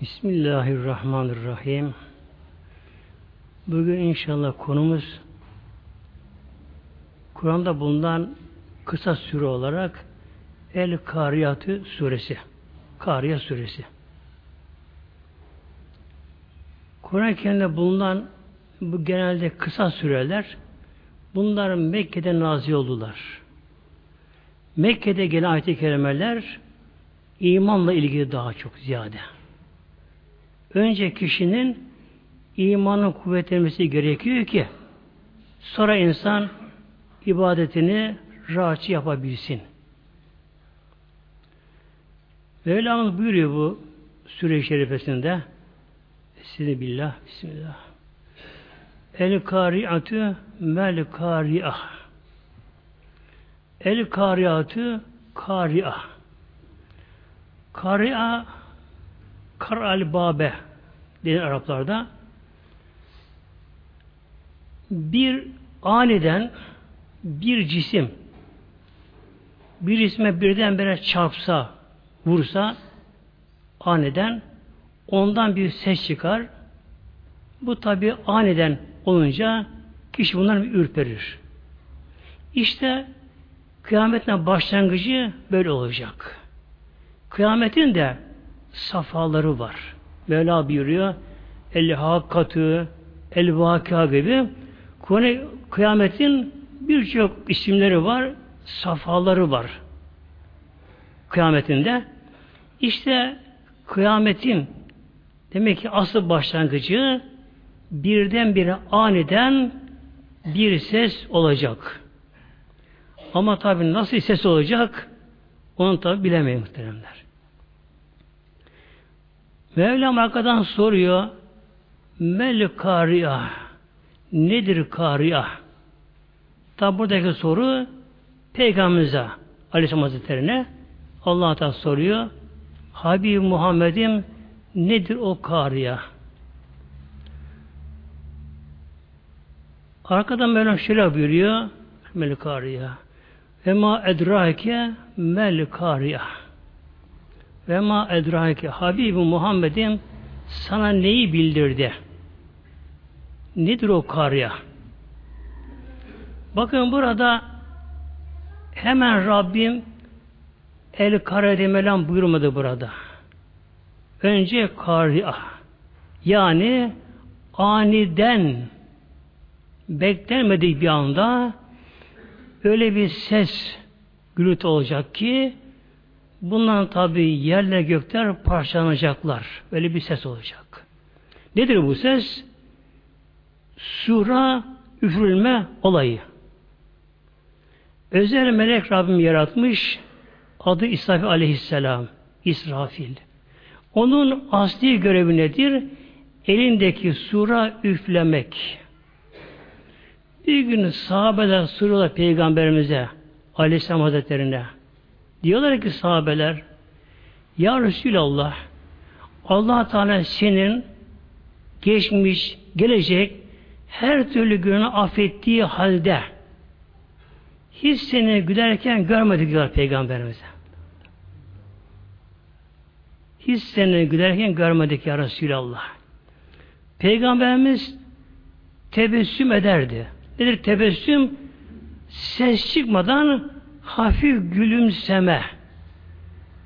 Bismillahirrahmanirrahim. Bugün inşallah konumuz Kur'an'da bulunan kısa süre olarak El Kariyatı suresi. Kariya suresi. Kur'an-ı Kerim'de bulunan bu genelde kısa süreler bunlar Mekke'de nazi oldular. Mekke'de gelen ayet-i kerimeler imanla ilgili daha çok ziyade. Önce kişinin imanın kuvvetlenmesi gerekiyor ki sonra insan ibadetini rahatça yapabilsin. Mevlamız buyuruyor bu süre şerifesinde billah, Bismillah. El kariatü mel kariah. El kariatü kariah. Kari'a kar al denir Araplarda. Bir aniden bir cisim bir isme birdenbire çarpsa, vursa aniden ondan bir ses çıkar. Bu tabi aniden olunca kişi bundan bir ürperir. İşte kıyametin başlangıcı böyle olacak. Kıyametin de safaları var. Mevla buyuruyor el hakkatı el vaka gibi kıyametin birçok isimleri var, safaları var. Kıyametinde işte kıyametin demek ki asıl başlangıcı birdenbire aniden bir ses olacak. Ama tabi nasıl ses olacak onu tabi bilemeyiz muhteremler. Mevlam arkadan soruyor Mel kariya nedir kariya? Tabi buradaki soru Peygamberimize Aleyhisselam Hazretleri'ne Allah Teala soruyor. Habib Muhammed'im nedir o kariya? Arkadan Mevlam şöyle buyuruyor. Mel kariya. Ve ma edrake mel kariya. Ve ma edrake Habib Muhammed'im sana neyi bildirdi? Nedir o kariya? Bakın burada hemen Rabbim el kare demelan buyurmadı burada. Önce kariya. Yani aniden beklenmedik bir anda öyle bir ses gürültü olacak ki bundan tabi yerle gökler parçalanacaklar. Öyle bir ses olacak. Nedir bu ses? Sura üfürülme olayı. Özel melek Rabbim yaratmış. Adı İsrafil aleyhisselam. İsrafil. Onun asli görevi nedir? Elindeki sura üflemek. Bir gün sahabeler soruyorlar peygamberimize Aleyhisselam Hazretlerine. Diyorlar ki sahabeler Ya Resulallah allah Teala senin geçmiş, gelecek her türlü günü affettiği halde hiç seni gülerken görmedik diyor Peygamberimize. Hiç seni gülerken görmedik ya Resulallah. Peygamberimiz tebessüm ederdi. Nedir tebessüm? Ses çıkmadan hafif gülümseme.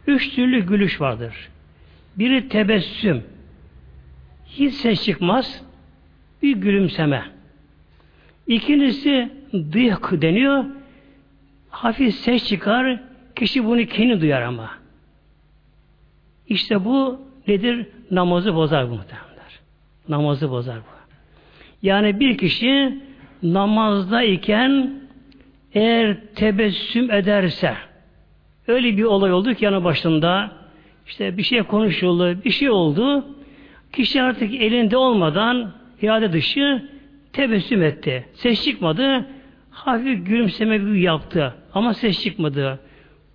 Üç türlü gülüş vardır. Biri tebessüm. Hiç ses çıkmaz. Bir gülümseme. İkincisi dıyık deniyor. Hafif ses çıkar. Kişi bunu kendi duyar ama. İşte bu nedir? Namazı bozar bu muhtemelenler. Namazı bozar bu. Yani bir kişi namazdayken eğer tebessüm ederse öyle bir olay oldu ki yanı başında işte bir şey konuşuldu, bir şey oldu. Kişi artık elinde olmadan irade dışı tebessüm etti. Ses çıkmadı. Hafif gülümseme gibi yaptı. Ama ses çıkmadı.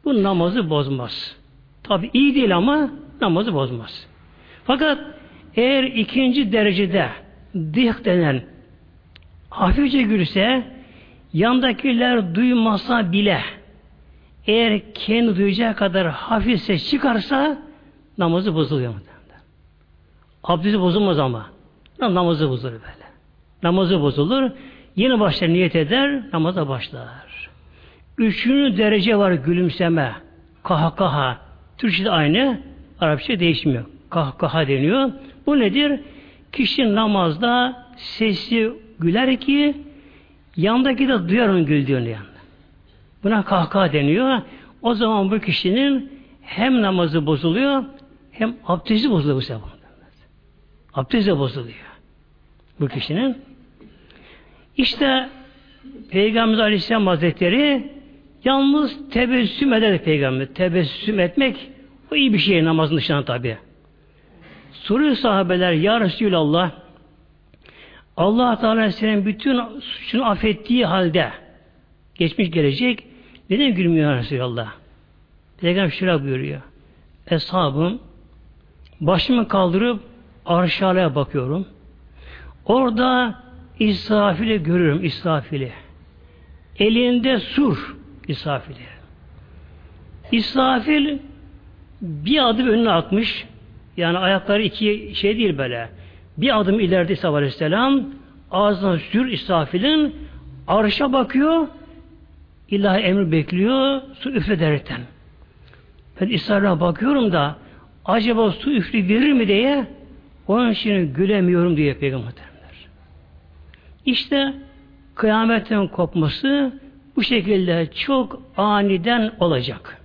Bu namazı bozmaz. Tabi iyi değil ama namazı bozmaz. Fakat eğer ikinci derecede dik denen hafifçe gülse yandakiler duymasa bile eğer kendi duyacağı kadar hafif ses çıkarsa namazı bozuluyor. Abdesti bozulmaz ama. Namazı bozulur böyle. Namazı bozulur. Yeni başlar niyet eder, namaza başlar. Üçüncü derece var gülümseme. Kahkaha. Türkçe'de aynı. Arapça değişmiyor. Kahkaha deniyor. Bu nedir? Kişi namazda sesi güler ki yandaki de duyar onun güldüğünü yani. Buna kahkaha deniyor. O zaman bu kişinin hem namazı bozuluyor hem abdesti bozuluyor bu sefer. Abdesti bozuluyor. Bu kişinin. İşte Peygamber Aleyhisselam Hazretleri yalnız tebessüm eder Peygamber. Tebessüm etmek o iyi bir şey namazın dışında tabi. Soruyor sahabeler Ya Resulallah Allah Teala senin bütün suçunu affettiği halde geçmiş gelecek neden gülmüyor Resulallah? Peygamber şöyle buyuruyor. Eshabım başımı kaldırıp arşalaya bakıyorum. Orada İsrafil'i görüyorum İsrafil'i. Elinde sur İsrafil'i. İsrafil bir adım önüne atmış. Yani ayakları iki şey değil böyle. Bir adım ileride İsa Aleyhisselam ağzına sür İsrafil'in arşa bakıyor ilahi emir bekliyor su üflederekten. Ben İsrafil'e bakıyorum da acaba su üflü verir mi diye onun için gülemiyorum diye peygamberler. İşte kıyametin kopması bu şekilde çok aniden olacak.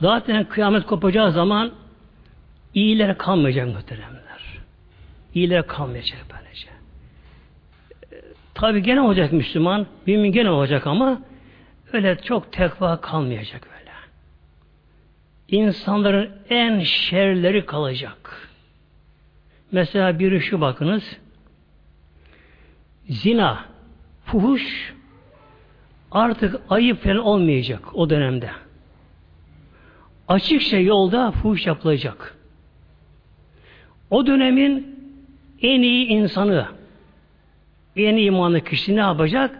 Zaten kıyamet kopacağı zaman iyiler kalmayacak muhteremler. İyiler kalmayacak böylece. Tabi gene olacak Müslüman, mümin gene olacak ama öyle çok tekva kalmayacak öyle. İnsanların en şerleri kalacak. Mesela biri şu bakınız, zina, fuhuş artık ayıp falan olmayacak o dönemde. Açıkça yolda fuhuş yapılacak. O dönemin en iyi insanı, en imanlı kişi ne yapacak?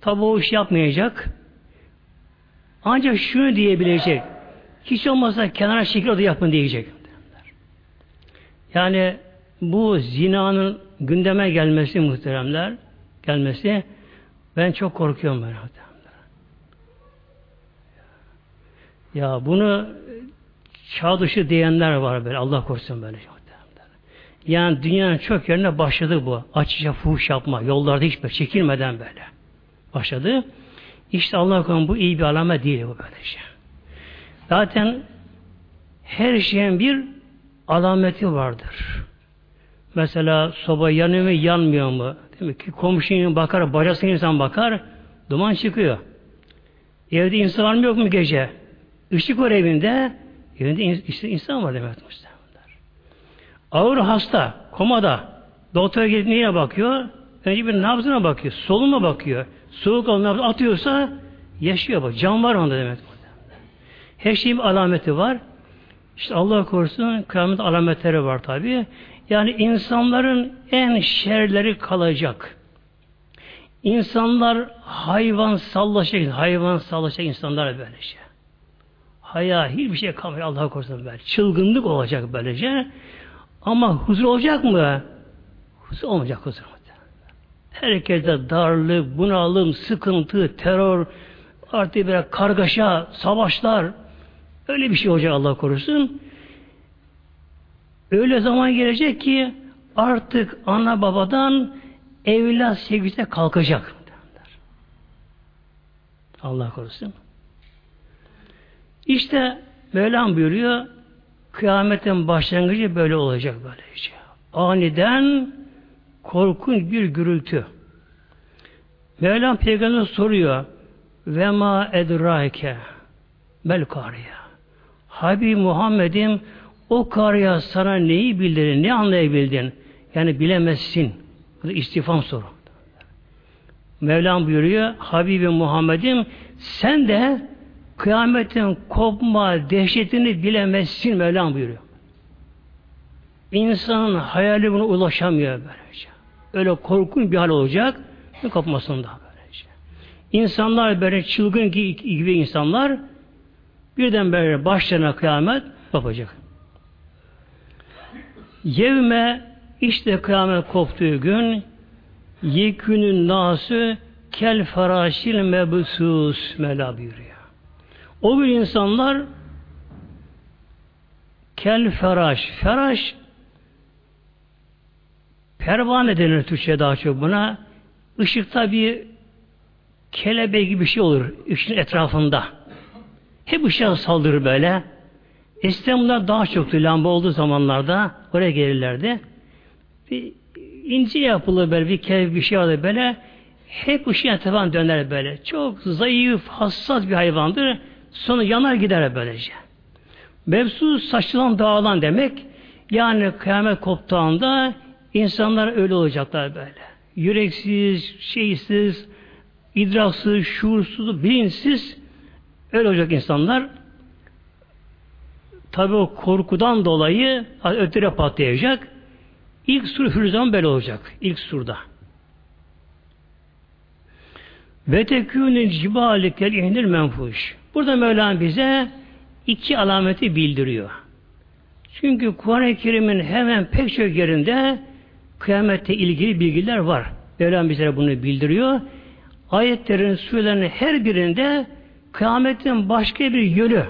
Tabi o iş yapmayacak. Ancak şunu diyebilecek. Hiç olmazsa kenara çekil o yapın diyecek. Yani bu zinanın gündeme gelmesi muhteremler gelmesi ben çok korkuyorum ben Ya bunu çağ dışı diyenler var böyle. Allah korusun böyle. Yani dünyanın çok yerine başladı bu. Açıkça fuhuş yapma. Yollarda hiç böyle çekilmeden böyle. Başladı. İşte Allah korusun bu iyi bir alamet değil bu böylece. Zaten her şeyin bir alameti vardır. Mesela soba yanıyor mu yanmıyor mu? Demek ki komşunun bakar, bacasına insan bakar, duman çıkıyor. Evde insan var mı yok mu gece? Işık var evinde, evinde işte insan var demek muhtemelen. Ağır hasta, komada, doktora gidip neye bakıyor? Önce bir nabzına bakıyor, soluna bakıyor. Soğuk nabzı atıyorsa yaşıyor bak. Can var onda demek. Her şeyin alameti var. İşte Allah korusun kıyamet alametleri var tabi. Yani insanların en şerleri kalacak. İnsanlar hayvan sallaşacak, hayvan sallaşacak insanlar böylece. Haya hiçbir şey kalmıyor Allah korusun böyle. Çılgınlık olacak böylece. Ama huzur olacak mı? Huzur olmayacak huzur. Herkeste darlık, bunalım, sıkıntı, terör, artık böyle kargaşa, savaşlar, öyle bir şey olacak Allah korusun. Öyle zaman gelecek ki artık ana babadan evlat sevgisi kalkacak. Allah korusun. İşte Mevlam buyuruyor kıyametin başlangıcı böyle olacak böylece. Aniden korkunç bir gürültü. Mevlam peygamber soruyor ve ma edrake bel kariye. Habib Muhammed'im o kariye sana neyi bildirin, ne anlayabildin? Yani bilemezsin. Bu da istifam soru. Mevlam buyuruyor, Habibim Muhammed'im sen de kıyametin kopma dehşetini bilemezsin Mevlam buyuruyor. İnsanın hayali buna ulaşamıyor böylece. Öyle korkun bir hal olacak. Kopmasında böylece. İnsanlar böyle çılgın gibi insanlar birden böyle başlarına kıyamet kopacak. Yevme işte kıyamet koptuğu gün yekünün nası kel faraşil mebsus Mevla buyuruyor. O gün insanlar kel feraş. Feraş pervane denir Türkçe daha çok buna. Işıkta bir kelebek gibi bir şey olur ışığın etrafında. Hep ışığa saldırır böyle. Eskiden daha çoktu lamba olduğu zamanlarda oraya gelirlerdi. Bir ince yapılı böyle bir kelebek bir şey vardı böyle. Hep ışığın etrafından döner böyle. Çok zayıf, hassas bir hayvandır. Sonra yanar gider böylece. Mevsuz saçılan dağılan demek. Yani kıyamet koptuğunda insanlar öyle olacaklar böyle. Yüreksiz, şeysiz, idraksız, şuursuz, bilinçsiz öyle olacak insanlar. Tabi o korkudan dolayı ötüre patlayacak. İlk sur Hürzan böyle olacak. İlk surda. Ve tekûnün cibâli kel ihnil menfuş. Burada Mevlam bize iki alameti bildiriyor. Çünkü Kur'an-ı Kerim'in hemen pek çok yerinde kıyamette ilgili bilgiler var. Mevlam bize bunu bildiriyor. Ayetlerin, surelerin her birinde kıyametin başka bir yönü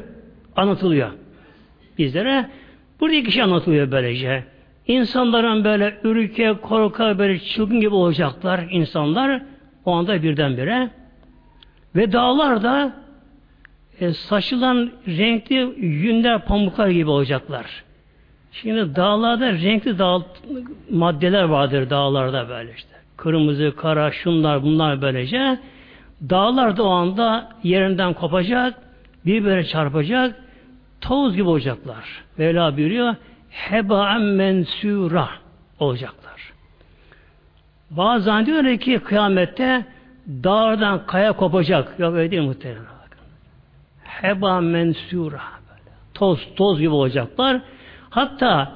anlatılıyor. Bizlere burada iki şey anlatılıyor böylece. İnsanların böyle ürke, korka, böyle çılgın gibi olacaklar insanlar o anda birdenbire. Ve dağlar da e, saçılan renkli yünler, pamuklar gibi olacaklar. Şimdi dağlarda renkli dağ, maddeler vardır dağlarda böyle işte. Kırmızı, kara, şunlar, bunlar böylece. Dağlar da o anda yerinden kopacak, birbirine çarpacak, toz gibi olacaklar. Mevla buyuruyor, heba'en mensura olacaklar. Bazen diyor ki kıyamette dağdan kaya kopacak. Yok öyle değil muhtemelen. Heba mensura. Toz, toz gibi olacaklar. Hatta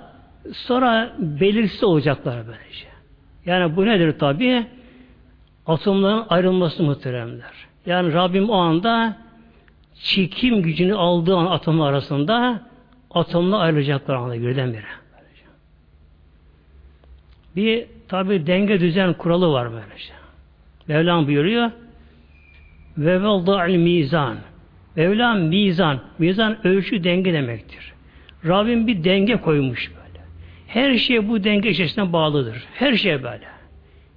sonra belirsiz olacaklar böylece. Yani bu nedir tabi? Atomların ayrılması muhteremler. Yani Rabbim o anda çekim gücünü aldığı an atomlar arasında atomlar ayrılacaklar anda birdenbire. Bir tabi denge düzen kuralı var böylece. Mevlam buyuruyor ve velda'il mizan Mevlam mizan. Mizan ölçü denge demektir. Rabbim bir denge koymuş böyle. Her şey bu denge içerisinde bağlıdır. Her şey böyle.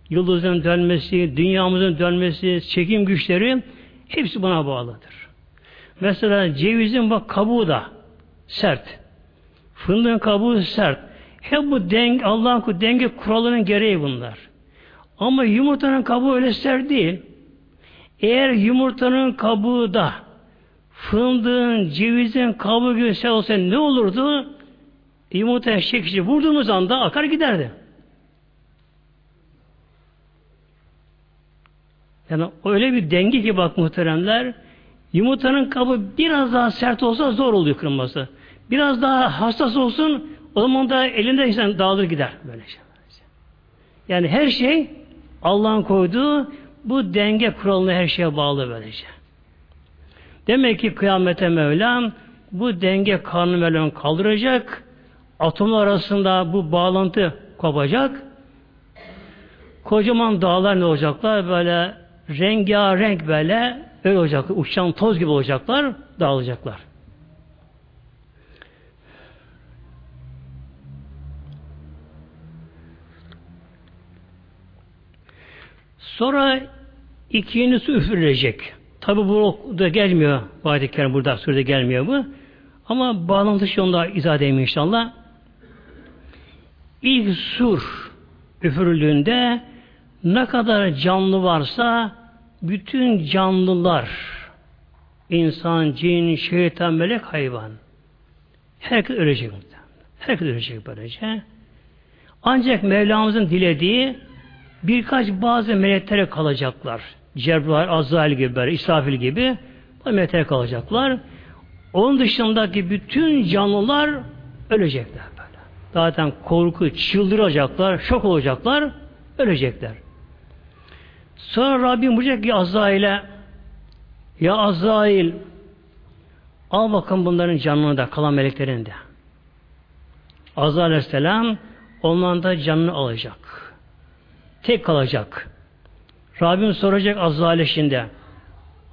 Yıldızın dönmesi, dünyamızın dönmesi, çekim güçleri hepsi buna bağlıdır. Mesela cevizin bak kabuğu da sert. Fındığın kabuğu sert. Hep bu denge, Allah'ın denge kuralının gereği bunlar. Ama yumurtanın kabuğu öyle sert değil. Eğer yumurtanın kabuğu da fındığın, cevizin kabuğu şey olsa ne olurdu? Yumurtaya çekici vurduğumuz anda akar giderdi. Yani öyle bir denge ki bak muhteremler, yumurtanın kabı biraz daha sert olsa zor oluyor kırılması. Biraz daha hassas olsun, o zaman da elinde insan dağılır gider. Böyle şey. Yani her şey Allah'ın koyduğu bu denge kuralına her şeye bağlı böylece. Demek ki kıyamete Mevlam bu denge kanunu Mevlam kaldıracak. Atomlar arasında bu bağlantı kopacak. Kocaman dağlar ne olacaklar? Böyle rengarenk böyle öyle olacak. Uçan toz gibi olacaklar. Dağılacaklar. Sonra ikincisi üfürülecek. Tabi bu da gelmiyor. Ayet-i Kerim burada surede gelmiyor bu. Ama bağlantı şu onda izah edeyim inşallah. İlk sur üfürüldüğünde ne kadar canlı varsa bütün canlılar insan, cin, şeytan, melek, hayvan herkes ölecek. Herkes ölecek böylece. Ancak Mevlamızın dilediği birkaç bazı meleklere kalacaklar. Cebrail, Azrail gibi böyle, İsrafil gibi melekler kalacaklar. Onun dışındaki bütün canlılar ölecekler böyle. Zaten korku, çıldıracaklar, şok olacaklar, Ölecekler. Sonra Rabbim buyacak ki Azrail'e ya Azrail al bakın bunların canını da kalan meleklerin de. Azrail Aleyhisselam onların da canını alacak. Tek kalacak. Rabbim soracak Azrail'e şimdi.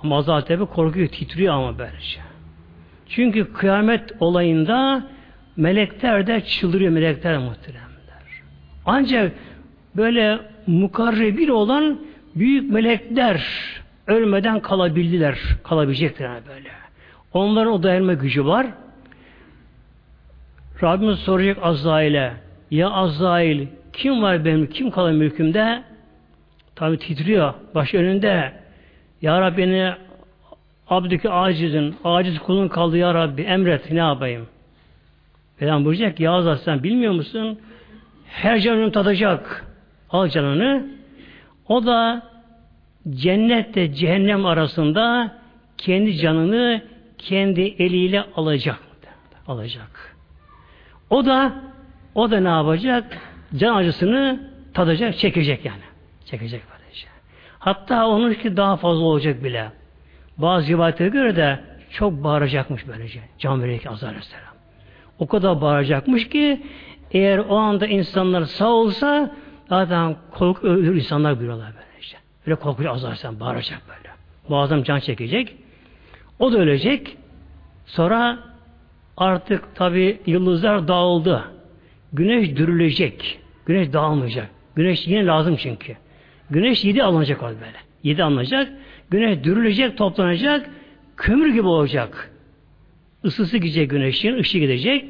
Ama Azrail tabi korkuyor, titriyor ama böylece. Çünkü kıyamet olayında melekler de çıldırıyor melekler muhteremler. Ancak böyle mukarrebir olan büyük melekler ölmeden kalabildiler. Kalabilecekler böyle. Onların o dayanma gücü var. Rabbimiz soracak Azrail'e ya Azrail kim var benim kim kalır mülkümde? Tabi titriyor baş önünde. Ya Rabbi beni abdüki acizin, aciz kulun kaldı ya Rabbi emret ne yapayım? Peygamber buyuracak ya Azrail sen bilmiyor musun? Her canını tadacak. Al canını. O da cennetle cehennem arasında kendi canını kendi eliyle alacak. Alacak. O da o da ne yapacak? Can acısını tadacak, çekecek yani. Çekecek böylece. Hatta onun ki daha fazla olacak bile. Bazı rivayetlere göre de çok bağıracakmış böylece. Can verirken Azrail Aleyhisselam. O kadar bağıracakmış ki eğer o anda insanlar sağ olsa zaten korku ölür insanlar buyuruyorlar böylece. Öyle korkucu Azrail bağıracak böyle. Boğazım can çekecek. O da ölecek. Sonra artık tabi yıldızlar dağıldı. Güneş dürülecek. Güneş dağılmayacak. Güneş yine lazım çünkü. Güneş yedi alınacak o böyle. Yedi alınacak. Güneş dürülecek, toplanacak. Kömür gibi olacak. Isısı gidecek güneşin, ışığı gidecek.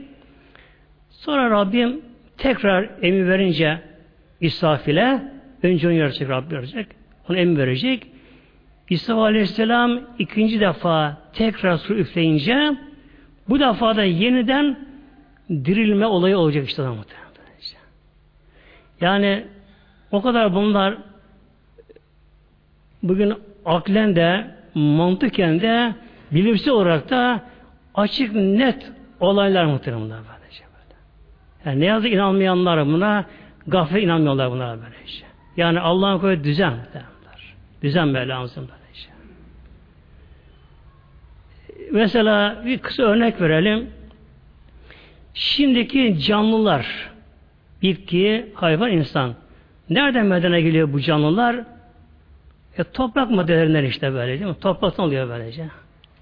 Sonra Rabbim tekrar emir verince İsrafil'e önce onu yaratacak Rabbim yaratacak. Onu emir verecek. İsa Aleyhisselam ikinci defa tekrar su üfleyince bu defa da yeniden dirilme olayı olacak işte muhtemelen. Yani o kadar bunlar bugün aklen de mantıken de bilimsel olarak da açık net olaylar muhtemelen böylece böyle. Yani ne yazık inanmayanlar buna gaflet inanmıyorlar buna böylece. Yani Allah'ın koyduğu düzen derler. Düzen böyle lazım böylece. Mesela bir kısa örnek verelim. Şimdiki canlılar bitki, hayvan, insan. Nereden meydana geliyor bu canlılar? E, toprak maddelerinden işte böyle değil mi? Topraktan oluyor böylece.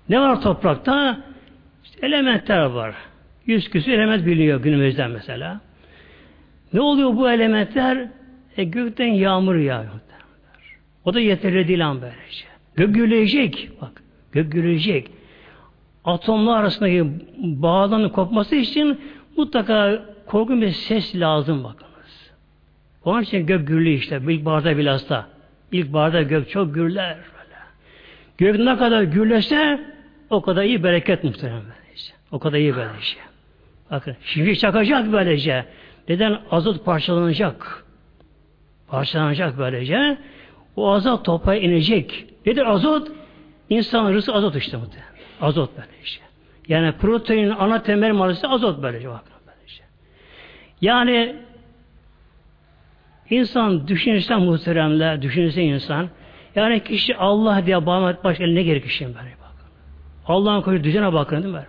Ne var toprakta? İşte elementler var. Yüz küsur element biliyor günümüzden mesela. Ne oluyor bu elementler? E, gökten yağmur yağıyor. O da yeterli değil an böylece. Gök gürleyecek. Bak, gök gürleyecek. Atomlar arasındaki bağların kopması için mutlaka korkunç bir ses lazım bakınız. Onun için gök gürlü işte. İlk barda bilhassa. İlk barda gök çok gürler. Böyle. Gök ne kadar gürlese o kadar iyi bereket muhtemelen böylece. O kadar iyi böylece. Bakın şimdi çakacak böylece. Neden? Azot parçalanacak. Parçalanacak böylece. O azot toprağa inecek. Nedir azot? İnsanın rızkı azot işte muhtemelen. Azot böylece. Yani proteinin ana temel maddesi azot böylece. Bakın böylece. Yani insan düşünürse muhteremler, düşünürse insan yani kişi Allah diye bağlamak başka ne gerek kişinin böyle bakın. Allah'ın koyduğu düzene bakın değil mi?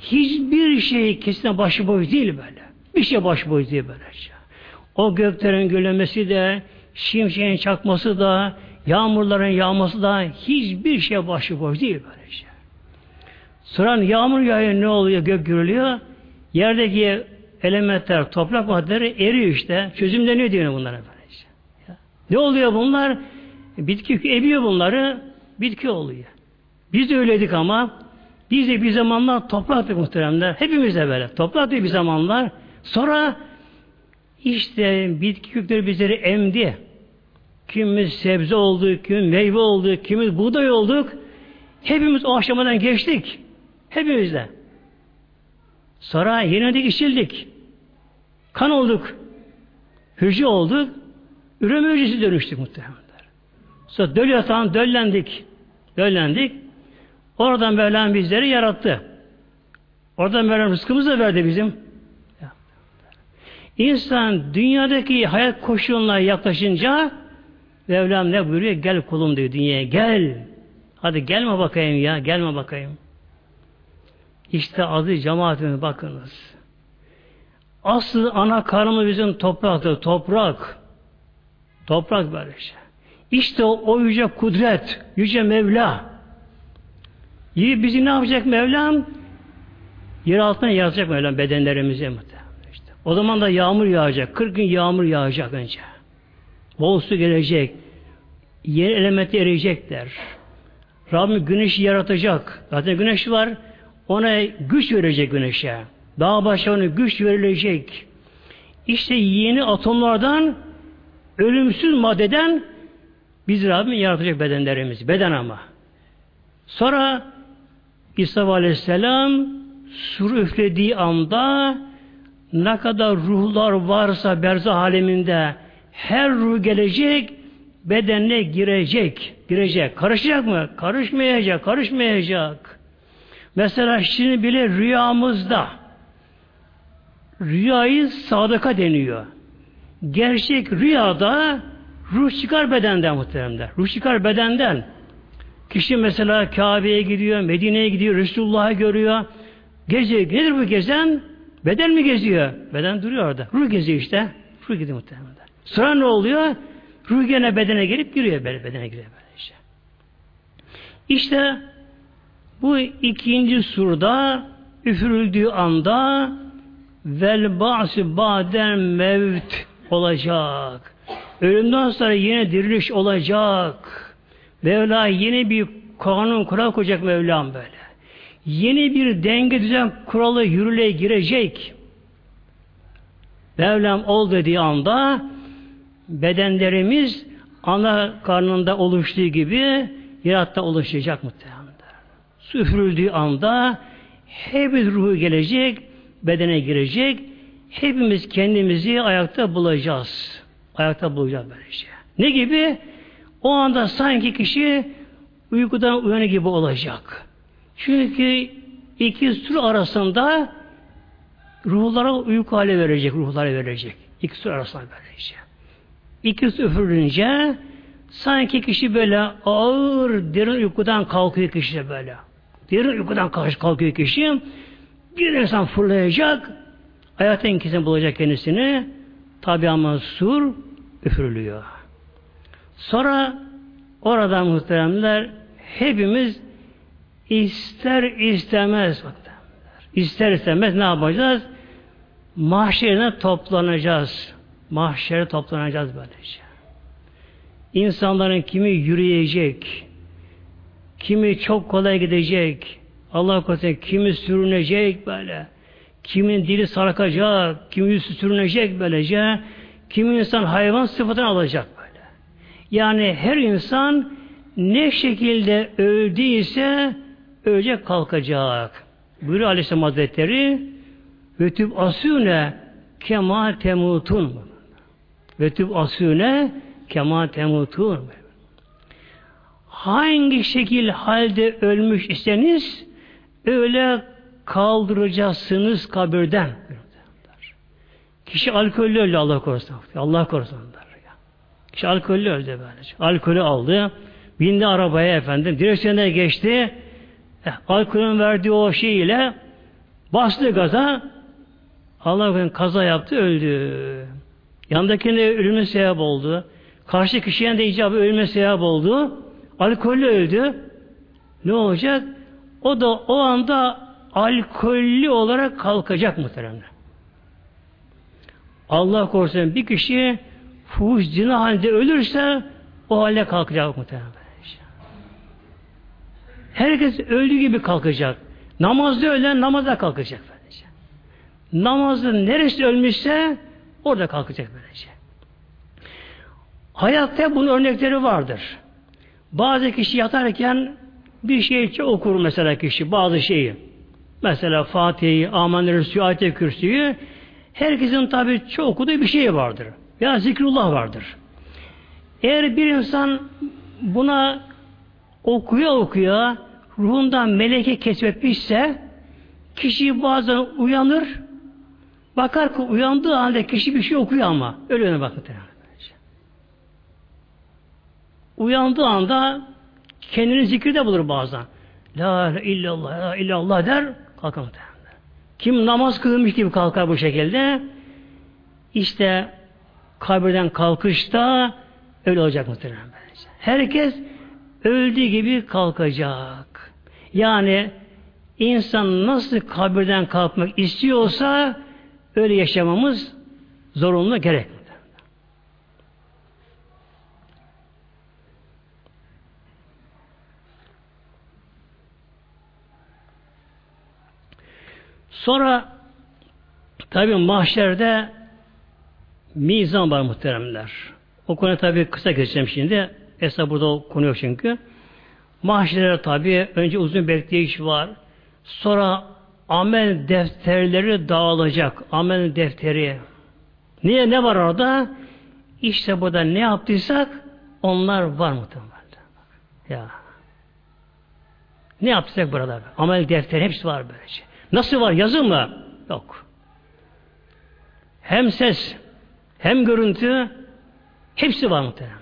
Hiçbir şey kesin başıboş değil böyle. Bir şey başıboş değil böylece. O göklerin güllemesi de, şimşeğin çakması da, yağmurların yağması da hiçbir şey başıboş değil böylece. Sonra yağmur yağıyor ne oluyor? Gök gürülüyor. Yerdeki elementler, toprak maddeleri eriyor işte. Çözümleniyor diyor bunlara böylece. Ne oluyor bunlar? Bitki ebiyor bunları, bitki oluyor. Biz de öyleydik ama biz de bir zamanlar topraktık muhteremler. Hepimiz de böyle. Topraktık bir zamanlar. Sonra işte bitki kökleri bizleri emdi. Kimimiz sebze olduk, kimimiz meyve olduk, kimimiz buğday olduk. Hepimiz o aşamadan geçtik. Hepimiz de. Sonra yenildik, işildik. Kan olduk. Hücre olduk. Üreme hücresi dönüştük muhtemelenler. Sonra döl yatağın döllendik. Döllendik. Oradan Mevlam bizleri yarattı. Oradan Mevlam rızkımızı da verdi bizim. İnsan dünyadaki hayat koşuluna yaklaşınca Mevlam ne buyuruyor? Gel kulum diyor dünyaya gel. Hadi gelme bakayım ya gelme bakayım. İşte adı cemaatimiz bakınız. Aslı ana karnımız bizim topraktır. Toprak. Toprak böyle şey. İşte o, o yüce kudret, yüce Mevla. İyi bizi ne yapacak Mevlam? Yer altına yazacak Mevlam bedenlerimizi. İşte. O zaman da yağmur yağacak. 40 gün yağmur yağacak önce. Bol su gelecek. Yer elementi eriyecekler. Rabbim güneşi yaratacak. Zaten güneş var. Ona güç verecek güneşe. Daha başka ona güç verilecek. İşte yeni atomlardan ölümsüz maddeden biz Rabbim yaratacak bedenlerimiz. Beden ama. Sonra İsa Aleyhisselam sur üflediği anda ne kadar ruhlar varsa berzah aleminde her ruh gelecek bedenine girecek. Girecek. Karışacak mı? Karışmayacak. Karışmayacak. Mesela şimdi bile rüyamızda rüyayı sadıka deniyor. Gerçek rüyada ruh çıkar bedenden muhteremler. Ruh çıkar bedenden. Kişi mesela Kabe'ye gidiyor, Medine'ye gidiyor, Resulullah'ı görüyor. Gece, nedir bu gezen? Beden mi geziyor? Beden duruyor orada. Ruh geziyor işte. Ruh gidiyor muhtemelen. Sonra ne oluyor? Ruh gene bedene gelip giriyor, bedene giriyor böyle işte. İşte bu ikinci surda üfürüldüğü anda vel ba'si ba'den mevt olacak. Ölümden sonra yine diriliş olacak. Mevla yeni bir kanun kural koyacak Mevlam böyle. Yeni bir denge düzen kuralı yürürlüğe girecek. Mevlam ol dediği anda bedenlerimiz ana karnında oluştuğu gibi yaratta oluşacak muhtemelen. Su üfürüldüğü anda hepimiz ruhu gelecek, bedene girecek. Hepimiz kendimizi ayakta bulacağız. Ayakta bulacağız böylece. Ne gibi? O anda sanki kişi uykudan uyanı gibi olacak. Çünkü iki sur arasında ruhlara uyku hali verecek, ruhlara verecek. İki sur arasında verecek. İki sur üfürünce sanki kişi böyle ağır derin uykudan kalkıyor kişi böyle. Derin uykudan kalkıyor kişi. Bir insan fırlayacak, hayatın ikisini bulacak kendisini. Tabi ama sur üfürülüyor. Sonra orada muhteremler hepimiz ister istemez ister istemez ne yapacağız? Mahşerine toplanacağız. Mahşere toplanacağız böylece. İnsanların kimi yürüyecek, kimi çok kolay gidecek, Allah korusun kimi sürünecek böyle, kimin dili sarkacak, kimi yüzü sürünecek böylece, kimi insan hayvan sıfatını alacak böyle. Yani her insan ne şekilde öldüyse ölecek kalkacak. Buyuruyor Aleyhisselam Hazretleri ve tüb asune kema temutun ve tüb asune kema temutun hangi şekil halde ölmüş iseniz öyle kaldıracaksınız kabirden. Kişi alkollü öldü Allah korusun. Allah korusun. Kişi alkollü öldü böylece. Alkolü aldı. Bindi arabaya efendim. Direksiyona geçti. Eh, alkolün verdiği o şeyiyle bastı gaza Allah kaza yaptı öldü. Yandakine ölüme sebep oldu. Karşı kişiye de icabı ölüme sebep oldu. Alkollü öldü. Ne olacak? O da o anda alkollü olarak kalkacak muhtemelen. Allah korusun bir kişi fuhuş zina halinde ölürse o hale kalkacak muhtemelen. Herkes öldüğü gibi kalkacak. Namazda ölen namaza kalkacak böylece. Namazda neresi ölmüşse orada kalkacak böylece. Hayatta bunun örnekleri vardır. Bazı kişi yatarken bir şey okur mesela kişi bazı şeyi. Mesela Fatiha'yı, Aman-ı Resulü, Ayet-i Kürsü'yü herkesin tabi çok okuduğu bir şey vardır. Ya zikrullah vardır. Eğer bir insan buna okuya okuya ruhundan meleke kesmetmişse kişi bazen uyanır Bakar ki uyandığı halde kişi bir şey okuyor ama. Öyle öyle bakın. Uyandığı anda kendini zikirde bulur bazen. La ilahe illallah, la illallah der, kalkar. Kim namaz kılmış gibi kalkar bu şekilde, işte kabirden kalkışta öyle olacak muhtemelen. Herkes öldüğü gibi kalkacak. Yani insan nasıl kabirden kalkmak istiyorsa öyle yaşamamız zorunlu gerek. Sonra tabi mahşerde mizan var muhteremler. O konu tabi kısa geçeceğim şimdi. Esra burada konu yok çünkü. Mahşerde tabi önce uzun bekleyiş var. Sonra amel defterleri dağılacak. Amel defteri. Niye ne var orada? İşte burada ne yaptıysak onlar var muhtemelen. Ya. Ne yaptıysak burada? Amel defteri hepsi var böylece. Nasıl var? Yazı mı? Yok. Hem ses, hem görüntü, hepsi var muhteremler.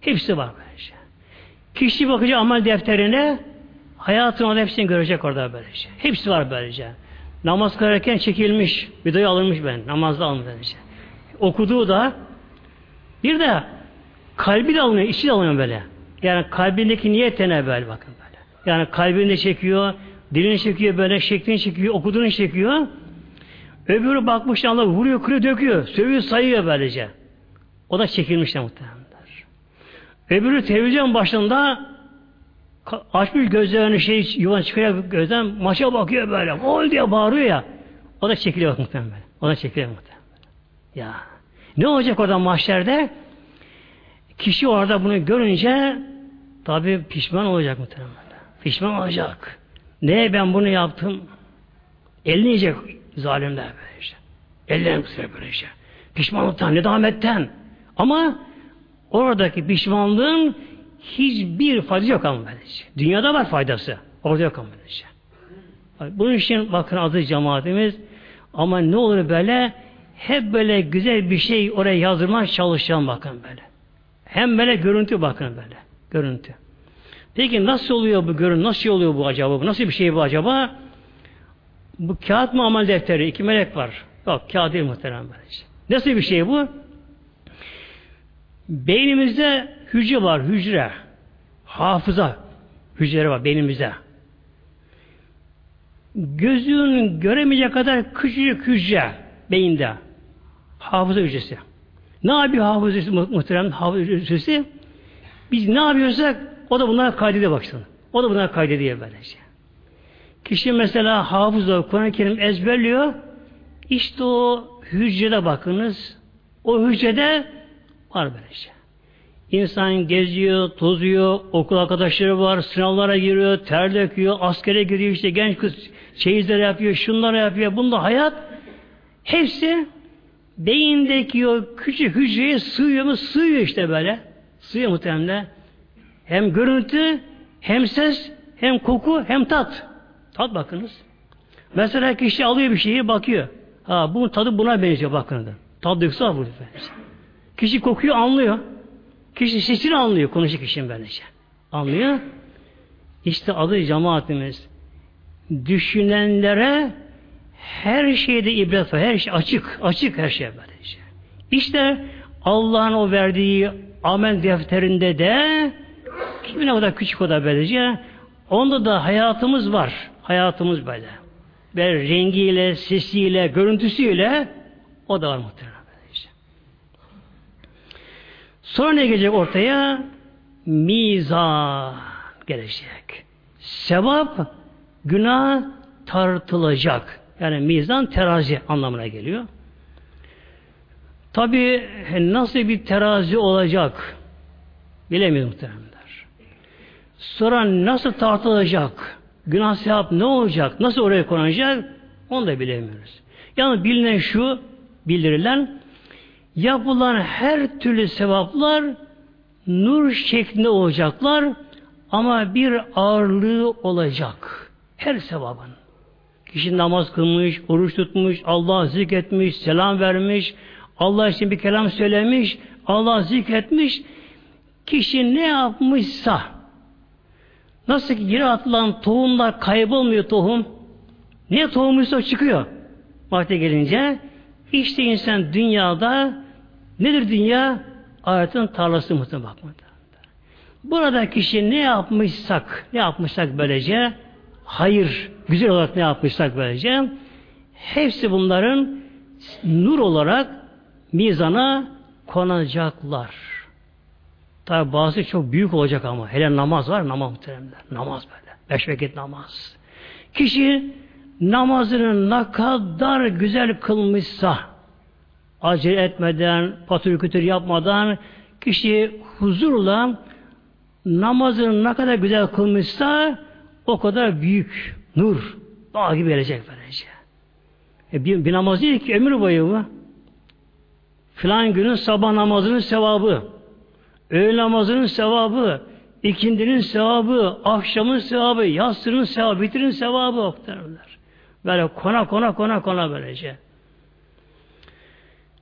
Hepsi var böylece. Kişi bakıcı amel defterine hayatın orada hepsini görecek orada böylece. Hepsi var böylece. Namaz kılarken çekilmiş, videoyu alınmış ben. Namazda alınmış böylece. Okuduğu da bir de kalbi de alınıyor, içi de alınıyor böyle. Yani kalbindeki niyetine böyle bakın böyle. Yani kalbinde çekiyor, Dilini çekiyor böyle, şeklini çekiyor, okuduğunu çekiyor. Öbürü bakmış Allah vuruyor, kırıyor, döküyor. Sövüyor, sayıyor böylece. O da çekilmişler muhtemelenler. Öbürü televizyon başında açmış gözlerini şey yuvan çıkıyor gözden maça bakıyor böyle. Gol diye bağırıyor ya. O da çekiliyor muhtemelen. O da çekiliyor muhtemelen. Ya. Ne olacak orada mahşerde? Kişi orada bunu görünce tabi pişman olacak muhtemelen. Pişman olacak. Ne ben bunu yaptım? Elini yiyecek zalimler böyle işte. Ellerini kısıyor böyle işte. Pişmanlıktan, nedametten. Ama oradaki pişmanlığın hiçbir faydası yok ama böylece. Dünyada var faydası. Orada yok ama böylece. Bunun için bakın adı cemaatimiz ama ne olur böyle hep böyle güzel bir şey oraya yazdırmaya çalışacağım bakın böyle. Hem böyle görüntü bakın böyle. Görüntü. Peki nasıl oluyor bu görün? Nasıl oluyor bu acaba? Nasıl bir şey bu acaba? Bu kağıt mı amel defteri? İki melek var. Yok kağıt değil muhterem böylece. Nasıl bir şey bu? Beynimizde hücre var, hücre. Hafıza hücreleri var beynimizde. Gözün göremeyecek kadar küçücük hücre beyinde. Hafıza hücresi. Ne yapıyor hafıza hücresi muhterem hafıza hücresi? Biz ne yapıyorsak o da bunlara kaydediyor baksın. O da bunlara kaydediyor böylece. Kişi mesela hafızda Kur'an-ı Kerim ezberliyor. İşte o hücrede bakınız. O hücrede var böylece. İnsan geziyor, tozuyor, okul arkadaşları var, sınavlara giriyor, ter döküyor, askere giriyor, işte genç kız çeyizleri yapıyor, şunları yapıyor. Bunda hayat hepsi beyindeki o küçük hücreye sığıyor mu? Sığıyor işte böyle. Sığıyor muhtemelen. Hem görüntü, hem ses, hem koku, hem tat. Tat bakınız. Mesela kişi alıyor bir şeyi bakıyor. Ha bunun tadı buna benziyor bakın. Tad yoksa bu. Kişi kokuyu anlıyor. Kişi sesini anlıyor. Konuşuyor kişinin böylece. Anlıyor. İşte adı cemaatimiz. Düşünenlere her şeyde ibret var. Her şey açık. Açık her şey böylece. İşte Allah'ın o verdiği amel defterinde de Kimin kadar küçük o da böylece. Onda da hayatımız var. Hayatımız böyle. Böyle rengiyle, sesiyle, görüntüsüyle o da var muhtemelen. Böylece. Sonra ne gelecek ortaya? Mizan gelecek. Sevap, günah tartılacak. Yani mizan terazi anlamına geliyor. Tabi nasıl bir terazi olacak bilemiyorum muhtemelen. Sonra nasıl tartılacak? Günah sevap ne olacak? Nasıl oraya konacak? Onu da bilemiyoruz. Yani bilinen şu, bildirilen yapılan her türlü sevaplar nur şeklinde olacaklar ama bir ağırlığı olacak. Her sevabın. Kişi namaz kılmış, oruç tutmuş, Allah'ı zikretmiş, selam vermiş, Allah için bir kelam söylemiş, Allah zikretmiş. Kişi ne yapmışsa, nasıl ki yere atılan tohumlar kaybolmuyor tohum, ne tohumuysa çıkıyor. Vakti gelince, işte insan dünyada, nedir dünya? Ayetin tarlası muhtemelen bakmadı. Burada kişi ne yapmışsak, ne yapmışsak böylece, hayır, güzel olarak ne yapmışsak böylece, hepsi bunların nur olarak mizana konacaklar. Tabi bazı çok büyük olacak ama. Hele namaz var, namaz muhteremler. Namaz böyle. Beş vakit namaz. Kişi namazını ne kadar güzel kılmışsa, acele etmeden, patır yapmadan, kişi huzurla namazını ne kadar güzel kılmışsa, o kadar büyük nur, dağ gibi gelecek böylece. E bir, bir namaz değil ki ömür boyu mu? Filan günün sabah namazının sevabı, öğle namazının sevabı, ikindinin sevabı, akşamın sevabı, yatsının sevabı, bitirin sevabı oktarlar. Böyle kona kona kona kona böylece.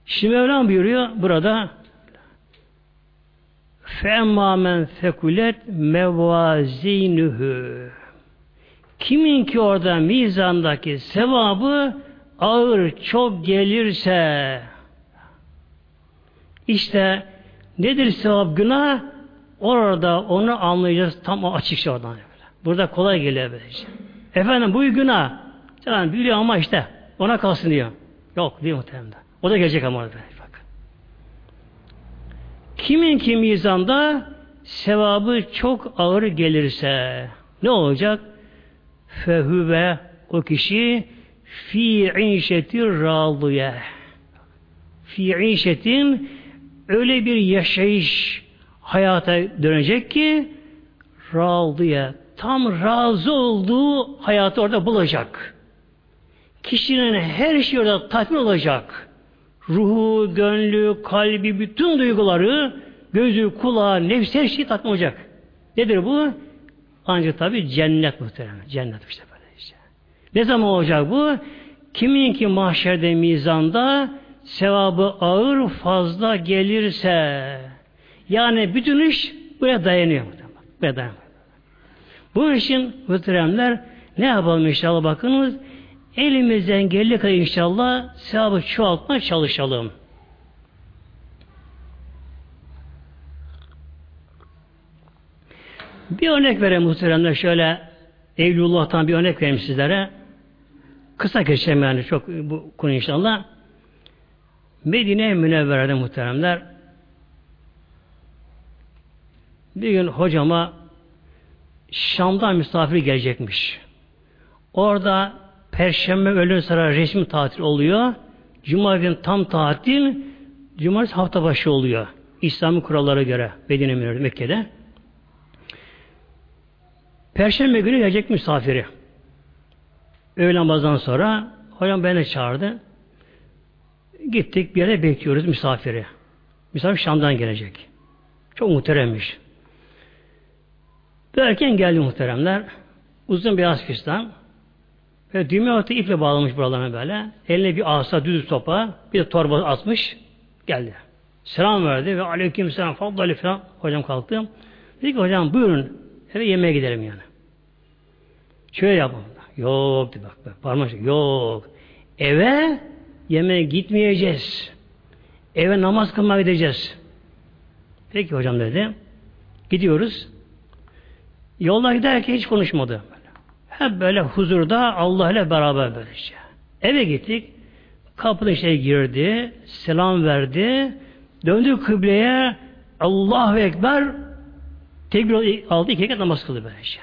Şimdi Mevlam buyuruyor burada فَاَمَّا مَنْ فَكُلَتْ مَوَازِينُهُ Kimin ki orada mizandaki sevabı ağır çok gelirse işte nedir sevap günah orada onu anlayacağız tam açıkça oradan. Burada kolay geliyor böylece. Efendim bu günah canım biliyor ama işte ona kalsın diyor. Yok diyor muhtemelen. O da gelecek ama orada. Bak. Kimin ki mizanda sevabı çok ağır gelirse ne olacak? Fehüve o kişi fi inşetir râlıye fi inşetin öyle bir yaşayış hayata dönecek ki râlıye tam razı olduğu hayatı orada bulacak. Kişinin her şeyi orada tatmin olacak. Ruhu, gönlü, kalbi, bütün duyguları, gözü, kulağı, nefsi her şey tatmin olacak. Nedir bu? Ancak tabi cennet muhtemelen. Cennet işte böyle işte. Ne zaman olacak bu? Kimin ki mahşerde mizanda sevabı ağır fazla gelirse yani bütün iş buraya dayanıyor. Buraya dayanıyor. Bu için muhteremler ne yapalım inşallah bakınız elimizden geldiği kadar inşallah sevabı çoğaltmaya çalışalım. Bir örnek vereyim muhteremler şöyle Evlullah'tan bir örnek vereyim sizlere. Kısa geçeceğim yani çok bu konu inşallah. Medine Münevvere'de muhteremler bir gün hocama Şam'dan misafir gelecekmiş. Orada Perşembe öğlen sonra resmi tatil oluyor. Cuma gün tam tatil, Cumartesi hafta başı oluyor. İslami kurallara göre Medine Münevvere Mekke'de. Perşembe günü gelecek misafiri. Öğlen namazdan sonra hocam beni çağırdı. Gittik bir yere bekliyoruz misafiri. Misafir Şam'dan gelecek. Çok muhteremmiş. Erken geldi muhteremler. Uzun bir askistan. Ve düğme altı iple bağlamış buralarına böyle. Eline bir asa düz topa bir de torba atmış. Geldi. Selam verdi ve aleyküm selam faddali falan. Hocam kalktı. Dedi ki hocam buyurun eve yemeğe gidelim yani. Şöyle yapalım. Yok dedi bak, bak parmak yok. Eve yemeğe gitmeyeceğiz. Eve namaz kılmaya gideceğiz. Peki hocam dedi. Gidiyoruz. Yolda giderken hiç konuşmadı. Hep böyle huzurda Allah ile beraber böylece. Eve gittik. Kapıda şey girdi. Selam verdi. Döndü kıbleye Allahu Ekber tekbir aldı iki rekat namaz kıldı böylece.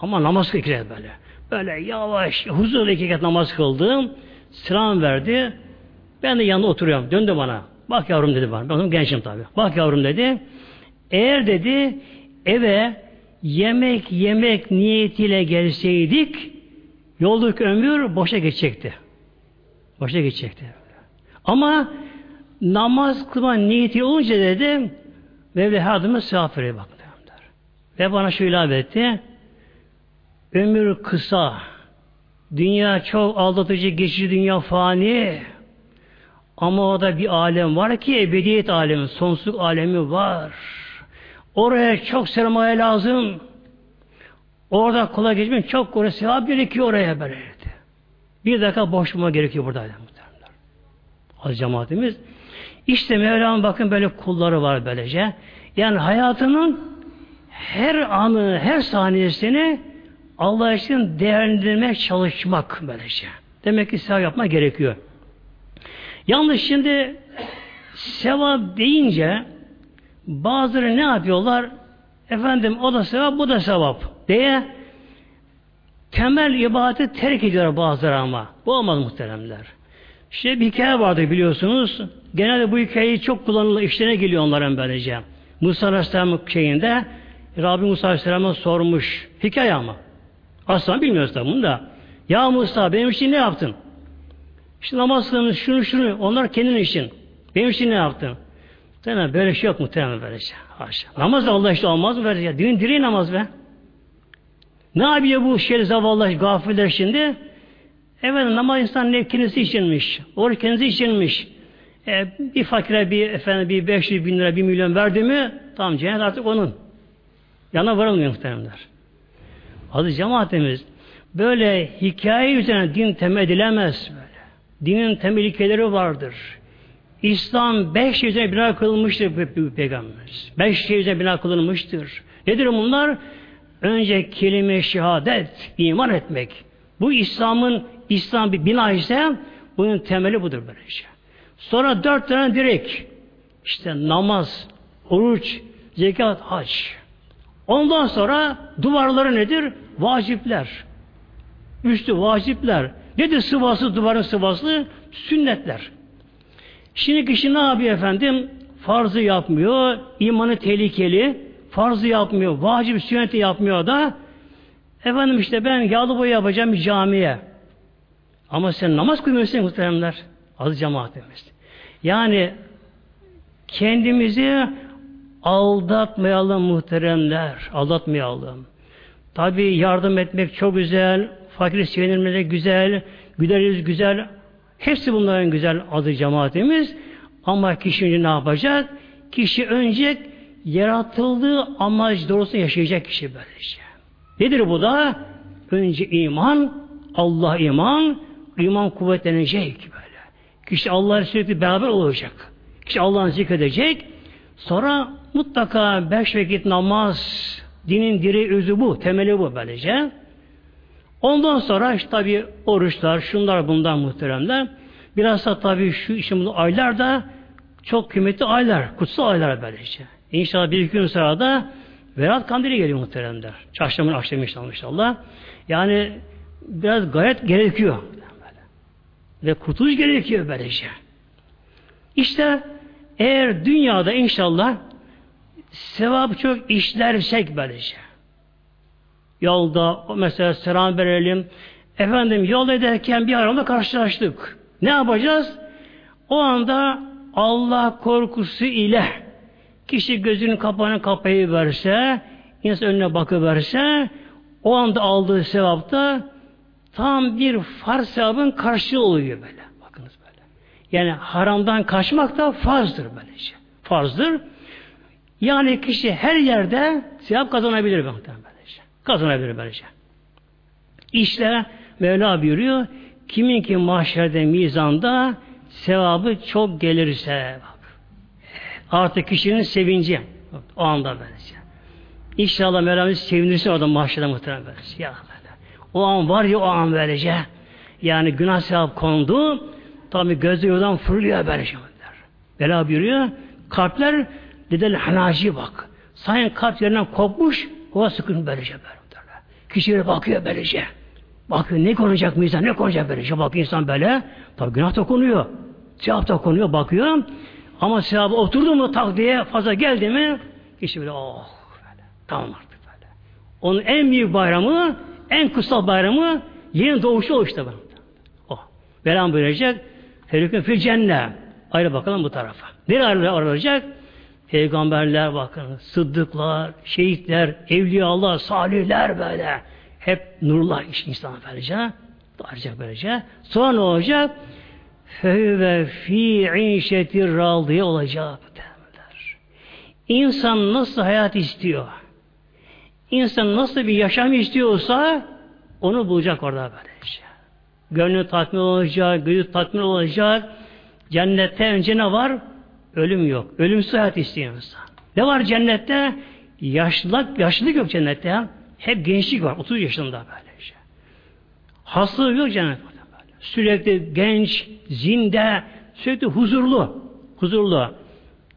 Ama namaz kıldı böyle. Böyle yavaş, huzurlu iki rekat namaz kıldım. Selam verdi. Ben de yanında oturuyorum. Döndü bana. Bak yavrum dedi bana. Ben gençim tabi. Bak yavrum dedi. Eğer dedi eve yemek yemek niyetiyle gelseydik yolduk ömür boşa geçecekti. Boşa geçecekti. Ama namaz kılma niyeti olunca dedi Mevla adımı safire bak. Ve bana şöyle ilave etti. Ömür kısa. Dünya çok aldatıcı, geçici dünya fani. Ama orada bir alem var ki ebediyet alemi, sonsuzluk alemi var. Oraya çok sermaye lazım. Orada kolay geçmek çok oraya sevap gerekiyor oraya böyle. Bir dakika boş bulma gerekiyor burada. Az cemaatimiz. İşte Mevlam bakın böyle kulları var böylece. Yani hayatının her anı, her saniyesini Allah için değerlendirmeye çalışmak böylece. Demek ki sevap yapma gerekiyor. Yalnız şimdi sevap deyince bazıları ne yapıyorlar? Efendim o da sevap, bu da sevap diye temel ibadeti terk ediyor bazıları ama. Bu olmaz muhteremler. İşte bir hikaye vardı biliyorsunuz. Genelde bu hikayeyi çok kullanılır, işlerine geliyor onların böylece. Musa Aleyhisselam'ın şeyinde Rabbi Musa Aleyhisselam'a sormuş. Hikaye ama. Aslan bilmiyoruz tabi bunu da. Ya Musa benim için ne yaptın? İşte namaz kılmış, şunu şunu. Onlar kendin için. Benim için ne yaptın? Muhtemelen böyle şey yok muhtemelen böyle şey. Haşa. Namaz da Allah işte olmaz mı? Ya, din diri namaz be. Ne yapıyor bu şey zavallı gafiller şimdi? Evet namaz insan ne kendisi içinmiş. Oruç kendisi içinmiş. E, bir fakire bir efendim bir 500 bin lira bir milyon verdi mi tamam cennet artık onun. Yana varılmıyor muhtemelenler. Adı cemaatimiz böyle hikaye üzerine din temel edilemez böyle. Dinin temel ilkeleri vardır. İslam beş şey üzerine bina kılınmıştır Peygamberimiz. Beş şey üzerine bina kılınmıştır. Nedir bunlar? Önce kelime şehadet, iman etmek. Bu İslam'ın İslam bir bina ise bunun temeli budur böylece. Sonra dört tane direk. İşte namaz, oruç, zekat, hac. Ondan sonra duvarları nedir? Vacipler. Üstü vacipler. Nedir sıvası, duvarın sıvası? Sünnetler. Şimdi kişi ne yapıyor efendim? Farzı yapmıyor, imanı tehlikeli, farzı yapmıyor, vacip sünneti yapmıyor da efendim işte ben yağlı boya yapacağım camiye. Ama sen namaz kılmıyorsun muhteremler. Az cemaatimiz. Yani kendimizi aldatmayalım muhteremler. Aldatmayalım. Tabi yardım etmek çok güzel. Fakir sevinirmek güzel. Güleriz güzel. Hepsi bunların güzel adı cemaatimiz. Ama kişi ne yapacak? Kişi önce yaratıldığı amaç doğrusunu yaşayacak kişi böylece. Nedir bu da? Önce iman, Allah iman, iman kuvvetlenecek böyle. Kişi Allah'la sürekli beraber olacak. Kişi Allah'ın zikredecek. Sonra mutlaka beş vakit namaz, dinin diri özü bu, temeli bu böylece. Ondan sonra işte tabi oruçlar, şunlar bundan muhteremler. Biraz da tabi şu bu aylar da çok kıymetli aylar, kutsal aylar böylece. İnşallah bir gün sonra da Verat Kandili geliyor muhteremler. Çarşambın akşamı inşallah inşallah. Yani biraz gayet gerekiyor. Ve kurtuluş gerekiyor böylece. İşte eğer dünyada inşallah sevap çok işlersek böylece. Yolda mesela selam verelim. Efendim yol ederken bir arada karşılaştık. Ne yapacağız? O anda Allah korkusu ile kişi gözünün kapağını kapayı verse, insan önüne bakıverse, o anda aldığı sevapta tam bir farz sevabın karşılığı oluyor böyle. Bakınız böyle. Yani haramdan kaçmak da farzdır böylece. Farzdır. Yani kişi her yerde sevap kazanabilir böylece. Kazanabilir böylece. İşte Mevla buyuruyor, kimin ki mahşerde mizanda sevabı çok gelirse. Artık kişinin sevinci o anda böylece. İnşallah Mevlamız sevinirse orada mahşerde muhtemelen böylece. Ya o an var ya o an böylece. Yani günah sevap kondu. Tabi gözü yoldan fırlıyor böylece. Bela buyuruyor. Kalpler dedel hanaci bak. Sayın kalp yerinden kopmuş. O sıkıntı böylece böyle. Kişiye bakıyor böylece. Bakıyor ne konacak mı ne konacak böylece. Bakıyor insan böyle. Tabi günah da konuyor. Sevap da konuyor bakıyor. Ama sevabı oturdu mu takdiye fazla geldi mi kişi böyle oh böyle. Tamam artık böyle. Onun en büyük bayramı en kutsal bayramı yeni doğuşu o işte. O. Belan buyuracak. Ferikün fil cennet. Ayrı bakalım bu tarafa. Nereye ayrı ayrılacak? Peygamberler bakın, sıddıklar, şehitler, evliyalar, salihler böyle. Hep nurlar iş insan böylece. Daracak böylece. Sonra ne olacak? Fehüve fi inşetir radiye olacak. Derler. İnsan nasıl hayat istiyor? İnsan nasıl bir yaşam istiyorsa onu bulacak orada böylece. Gönlü tatmin olacak, gözü tatmin olacak. Cennette önce ne var? Ölüm yok. Ölümsüz hayat istiyor insan. Ne var cennette? Yaşlılık, yaşlılık yok cennette. Hep gençlik var. 30 yaşında böylece. Hastalık yok cennette. Böyle. Sürekli genç, zinde, sürekli huzurlu. Huzurlu.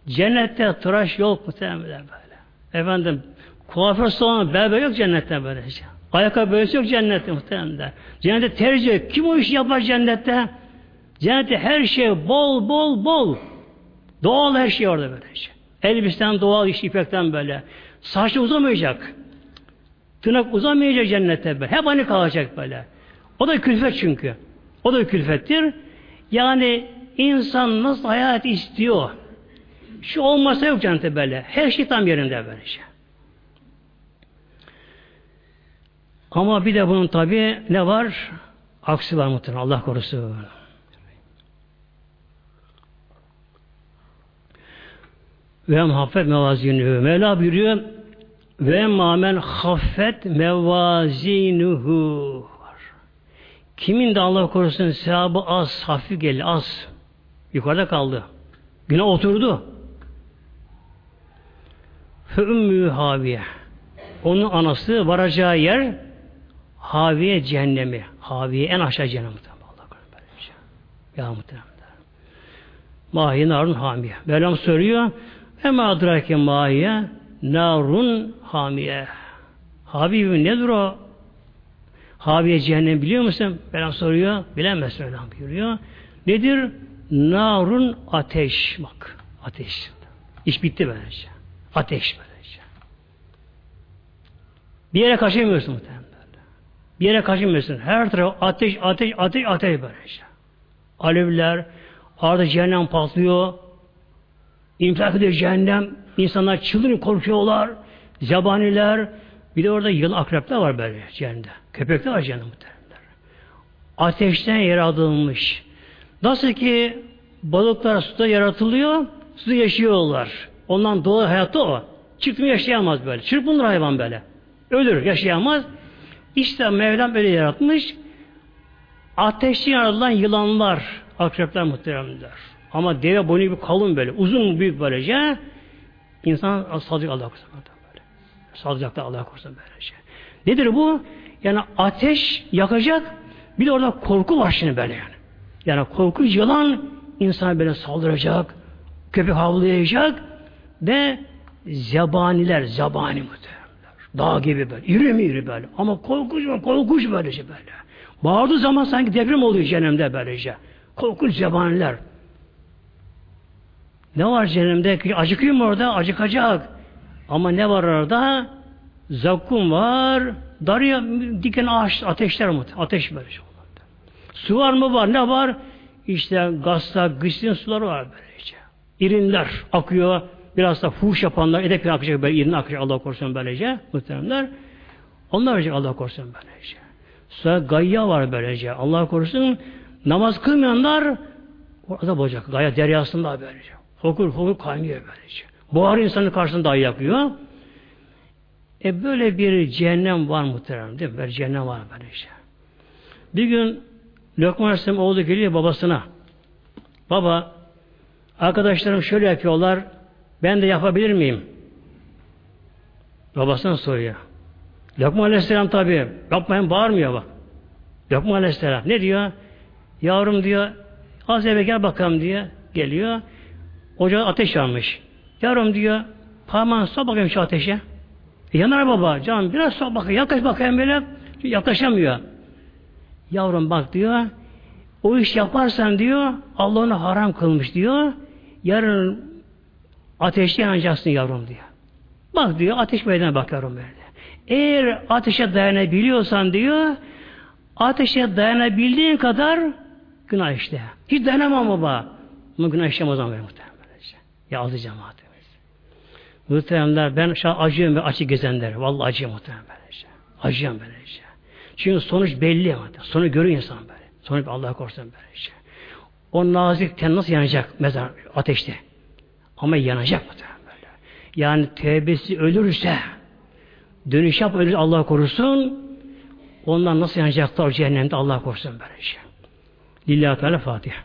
Cennette tıraş yok muhtemelen böyle. Efendim kuaför salonu berber yok cennette böylece. Ayakkabı böylesi yok cennette muhtemelen. Cennette tercih. Kim o işi yapar cennette? Cennette her şey bol bol bol. Doğal her şey orada böylece. Elbisten doğal iş ipekten böyle. Saçı uzamayacak. Tırnak uzamayacak cennette böyle. Hep aynı kalacak böyle. O da külfet çünkü. O da külfettir. Yani insan nasıl hayat istiyor? Şu olmasa yok cennette böyle. Her şey tam yerinde böylece. Ama bir de bunun tabi ne var? Aksi var muhtemelen. Allah korusun. Ve haffet mevazinühü. Mevla buyuruyor ve mamen haffet mevazinuhu Kimin de Allah korusun sevabı az, hafif geldi, az. Yukarıda kaldı. Güne oturdu. Fümmü haviye. Onun anası varacağı yer haviye cehennemi. Haviye en aşağı cehennem. Allah korusun böylece. Ya muhtemelen. Mahi narun hamiye. Mevlam söylüyor. Ema adrake mahiye narun hamiye. Habibim nedir o? Haviye cehennem biliyor musun? Mevlam soruyor. Bilemez Mevlam buyuruyor. Nedir? Narun ateş. Bak. Ateş. İş bitti böylece. Ateş böylece. Bir yere kaçamıyorsun muhtemelen. Bir yere kaçamıyorsun. Her taraf ateş, ateş, ateş, ateş böylece. Alevler, arada cehennem patlıyor. İnfilak ediyor cehennem. İnsanlar çılgın korkuyorlar. Zabaniler. Bir de orada yıl akrepler var böyle cehennemde. Köpekler var cehennemde. Ateşten yaratılmış. Nasıl ki balıklar suda yaratılıyor, suda yaşıyorlar. Ondan doğal hayatta o. Çıktı mı yaşayamaz böyle. Çırpınır hayvan böyle. Ölür, yaşayamaz. İşte Mevlam öyle yaratmış. Ateşten yaratılan yılanlar, akrepler muhteremler. Ama deve boynu gibi kalın böyle. Uzun büyük böylece. İnsan salacak Allah korusun. Böyle. Salacak da Allah korusun böylece. Nedir bu? Yani ateş yakacak. Bir de orada korku var şimdi böyle yani. Yani korku yılan insan böyle saldıracak. Köpek havlayacak ve zebaniler, zabani muhtemelen. Dağ gibi böyle. İri mi iri böyle. Ama korkunç korkunç böylece böyle. Bağırdığı zaman sanki deprem oluyor cehennemde böylece. Korkunç zebaniler. Ne var cehennemde? Acıkıyor mu orada? Acıkacak. Ama ne var orada? Zakkum var. Darya diken ağaç, ateşler mi? Ateş böyle şey Su var mı var? Ne var? İşte gazta, gıslin suları var böylece. İrinler akıyor. Biraz da fuş yapanlar edep akacak böyle irin akacak Allah korusun böylece muhteremler. Onlar verecek Allah korusun böylece. Sonra gayya var böylece. Allah korusun namaz kılmayanlar orada olacak. Gaya deryasında böylece. Fokur fokur kaynıyor böylece. Buhar insanın karşısında dahi yakıyor. E böyle bir cehennem var muhterem değil mi? Böyle cehennem var böylece. Bir gün Lokman Aleyhisselam oğlu geliyor babasına. Baba arkadaşlarım şöyle yapıyorlar ben de yapabilir miyim? Babasına soruyor. Lokman Aleyhisselam tabi yapmayın bağırmıyor bak. Lokman Aleyhisselam ne diyor? Yavrum diyor az eve gel bakalım diyor. Geliyor. Ocağa ateş yanmış. Yavrum diyor parmağını sok bakayım şu ateşe. E, yanar baba. Canım biraz sok bakayım. Yaklaş bakayım böyle. Yaklaşamıyor. Yavrum bak diyor. O iş yaparsan diyor Allah onu haram kılmış diyor. Yarın ateşte yanacaksın yavrum diyor. Bak diyor ateş meydana bak yavrum böyle. Eğer ateşe dayanabiliyorsan diyor ateşe dayanabildiğin kadar günah işte. Hiç dayanamam baba. Bunu günah işlemez ama muhtemelen. Ya azı cemaatimiz. Muhteremler ben şu an acıyorum ve açı gezenler. Vallahi acıyorum muhtemelen böylece. Acıyorum böylece. Çünkü sonuç belli ama. Sonu görüyor insan böyle. Sonuç Allah korusun böyle işte. O nazik ten nasıl yanacak mezar ateşte? Ama yanacak mı böyle? Yani tevbesi ölürse dönüş yap ölürse Allah korusun ondan nasıl yanacaklar cehennemde Allah korusun böyle şey. Lillahi Teala Fatiha.